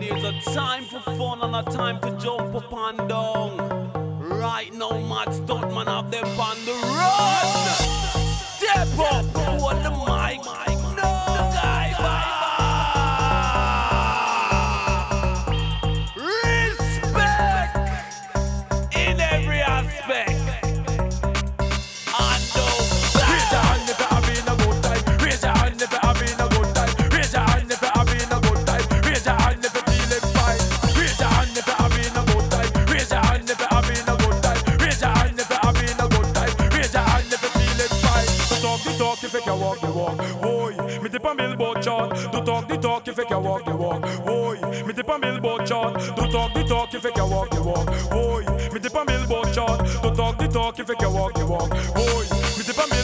There's a time for fun and a time to jump up and down. Right now, Mad Stuntman have them on the run. Step up, if you can walk the walk. Boy, me tip a billboard chart. Do talk the talk if you can walk the walk. Boy, me tip a billboard chart. Do talk the talk if you can walk the walk. Boy, me tip a billboard chart. Do talk the talk if you can walk the walk. Boy, me tip a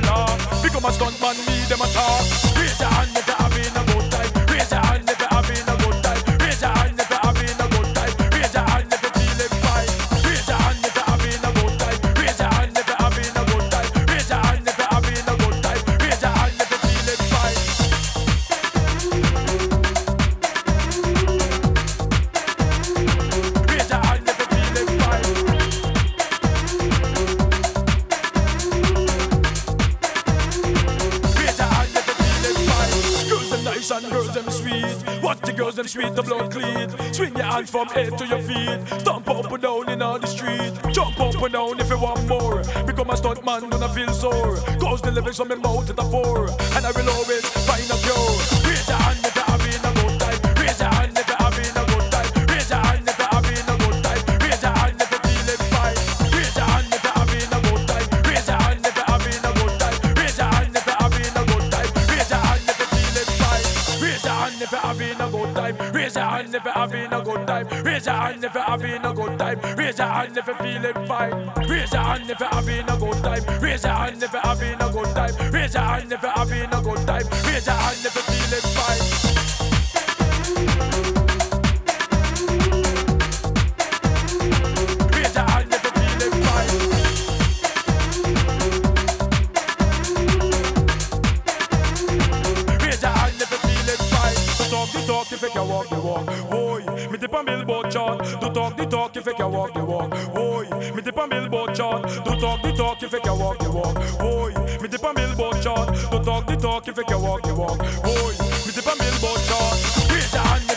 people them a laugh. Become a stunt man, me them a talk. Raise your hand And girls them sweet. Watch the girls them sweet, the blood clean. Swing your hand from head to your feet. Stomp up and down in all the street. Jump up and down if you want more. Become a stunt man when I feel sore. Cause the lyrics from my mouth to the four. And I will always find a hand if you're having a good time. Raise your hand if you're having a good time. Raise your hand if you're having a good time. Raise your hand if you're feeling fine. Raise your hand if you're having a good time. Raise your hand if you're having a good time. Raise your hand if you're having a good time. Talk you can walk the walk. Boy, me tip a billboard chart. Do talk the talk if you can walk the walk. Boy, me tip a billboard chart. Do talk the talk if you can walk the walk. Boy, me tip a billboard chart. Do talk the talk if you can walk the walk. Boy, me tip a billboard chart. Hand